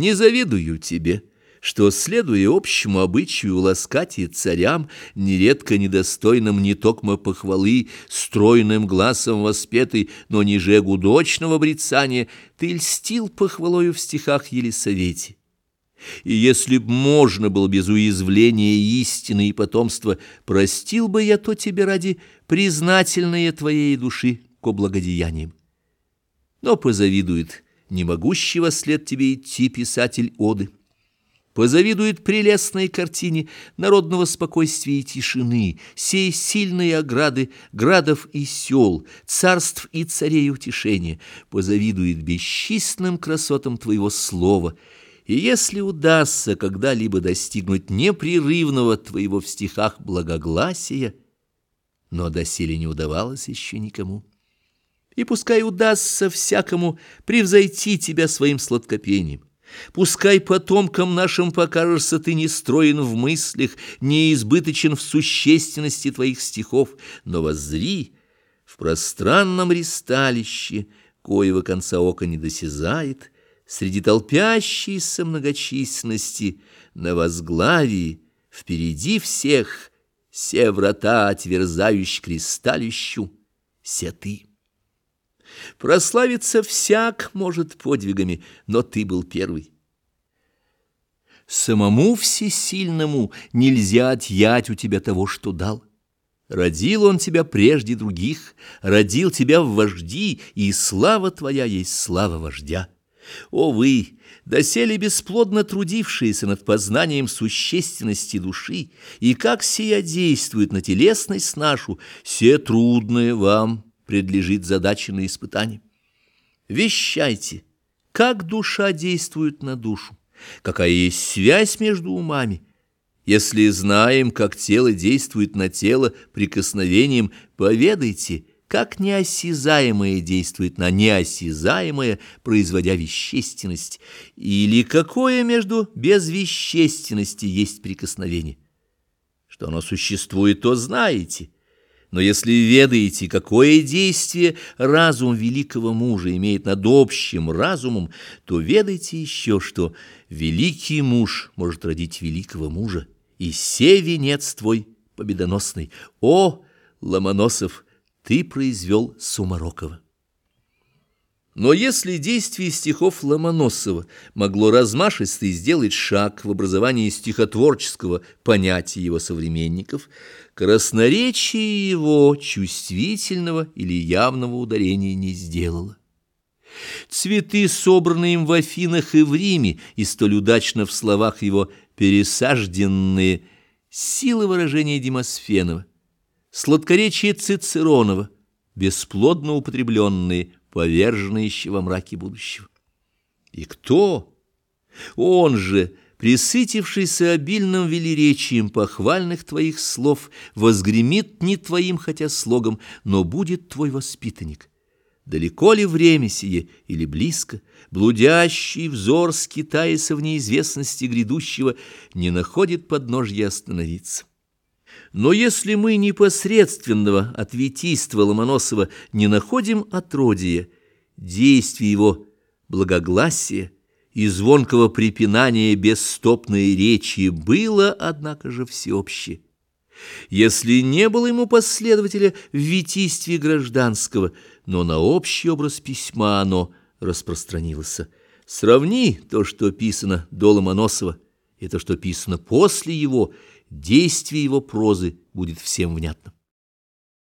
Не завидую тебе, что, следуя общему обычаю ласкать и царям, нередко недостойным не токмо похвалы, стройным глазом воспетый, но ниже гудочного брецания, ты льстил похвалою в стихах Елисавете. И если б можно было без уязвления истины и потомства, простил бы я то тебе ради признательной твоей души ко благодеяниям. Но позавидует не могущего след тебе идти писатель оды. Позавидует прелестной картине народного спокойствия и тишины, сей сильные ограды градов и сел, царств и царей утешения, позавидует бесчисленным красотам твоего слова, и если удастся когда-либо достигнуть непрерывного твоего в стихах благогласия, но доселе не удавалось еще никому, и пускай удастся всякому превзойти тебя своим сладкопением. Пускай потомкам нашим покажешься ты не строен в мыслях, не избыточен в существенности твоих стихов, но воззри в пространном ристалище, коего конца ока не досязает, среди толпящейся многочисленности, на возглавии, впереди всех, все врата, отверзающие кристалищу, се ты. Прославиться всяк может подвигами, но ты был первый. Самому всесильному нельзя отъять у тебя того, что дал. Родил он тебя прежде других, родил тебя в вожди, и слава твоя есть слава вождя. О вы, доселе бесплодно трудившиеся над познанием существенности души, и как сия действует на телесность нашу, все трудное вам предлежит задача на испытание. Вещайте, как душа действует на душу, какая есть связь между умами. Если знаем, как тело действует на тело прикосновением, поведайте, как неосязаемое действует на неосязаемое, производя вещественность, или какое между безвещественности есть прикосновение. Что оно существует, то знаете – но если ведаете, какое действие разум великого мужа имеет над общим разумом, то ведайте еще, что великий муж может родить великого мужа, и се венец твой победоносный. О, Ломоносов, ты произвел Сумарокова! Но если действие стихов Ломоносова могло размашисто сделать шаг в образовании стихотворческого понятия его современников, красноречие его чувствительного или явного ударения не сделало. Цветы, собранные им в Афинах и в Риме, и столь удачно в словах его пересажденные, силы выражения Демосфенова, сладкоречие Цицеронова, бесплодно употребленные – поверженный еще во мраке будущего. И кто? Он же, присытившийся обильным велеречием похвальных твоих слов, возгремит не твоим хотя слогом, но будет твой воспитанник. Далеко ли время сие или близко, блудящий взор, скитаясь в неизвестности грядущего, не находит подножья остановиться. Но если мы непосредственного ответийства Ломоносова не находим отродья, действие его благогласия и звонкого препинания бесстопной речи было, однако же, всеобщее. Если не было ему последователя в витийстве гражданского, но на общий образ письма оно распространилось. Сравни то, что писано до Ломоносова, и то, что писано после его – действие его прозы будет всем внятно.